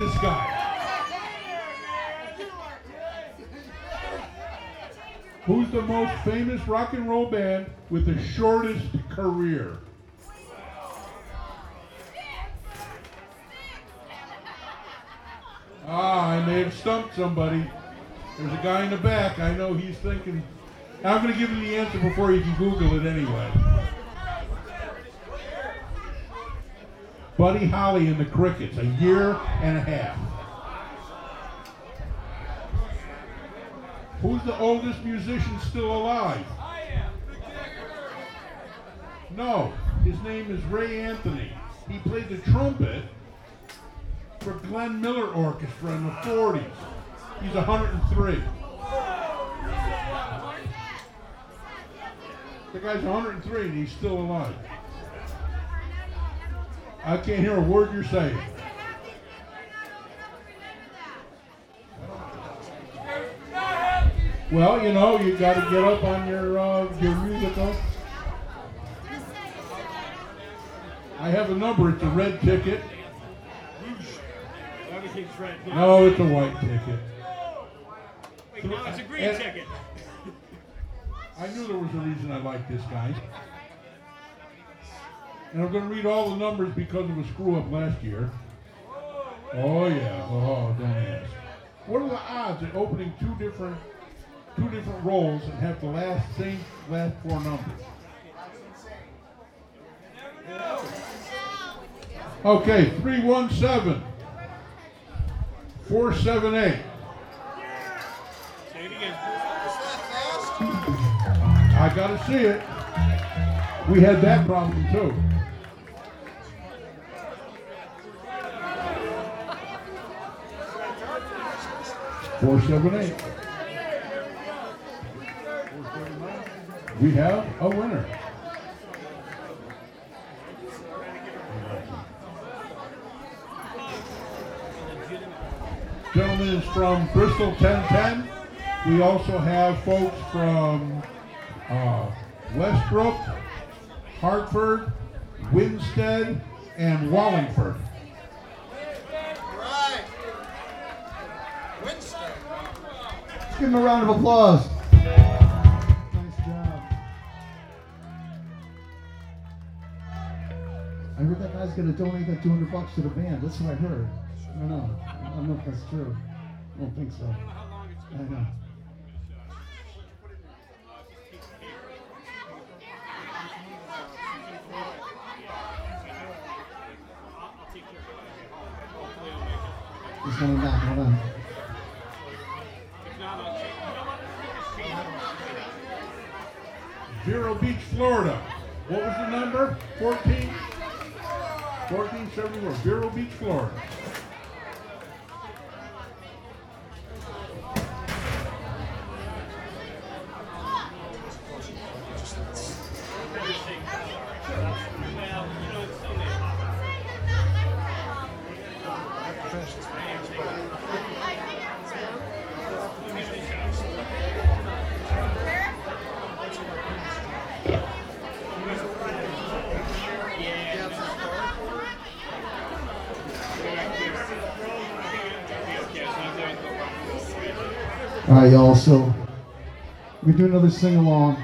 this guy. Who's the most famous rock and roll band with the shortest career? Ah, I may have stumped somebody. There's a guy in the back. I know he's thinking. I'm going to give him the answer before you can Google it anyway. Buddy Holly and the Crickets, a year and a half. Who's the oldest musician still alive? I am. No, his name is Ray Anthony. He played the trumpet for Glenn Miller Orchestra in the 40s. He's 103. The guy's 103 and he's still alive. I can't hear a word you're saying. Well, you know, you got to get up on your uh, your musical. I have a number. It's a red ticket. No, it's a white ticket. Wait, no, it's a green ticket. I knew there was a reason I liked this guy. And I'm going to read all the numbers because of a screw up last year. Oh yeah. Oh, don't ask. What are the odds of opening two different two different rolls and have the last same last four numbers? Okay, 317 478. Say it again. I gotta see it. We had that problem too. Four seven eight. We have a winner. Gentleman is from Bristol 1010. We also have folks from uh, Westbrook, Hartford, Winsted, and Wallingford. Give him a round of applause. Nice job. I heard that guy's gonna donate that 200 bucks to the band. That's what I heard. I don't know. I don't know if that's true. I don't think so. I know. He's coming back. Hold on. Vero Beach, Florida. What was the number? 14? 1474. Vero Beach, Florida. All right, y'all. So we do another sing along.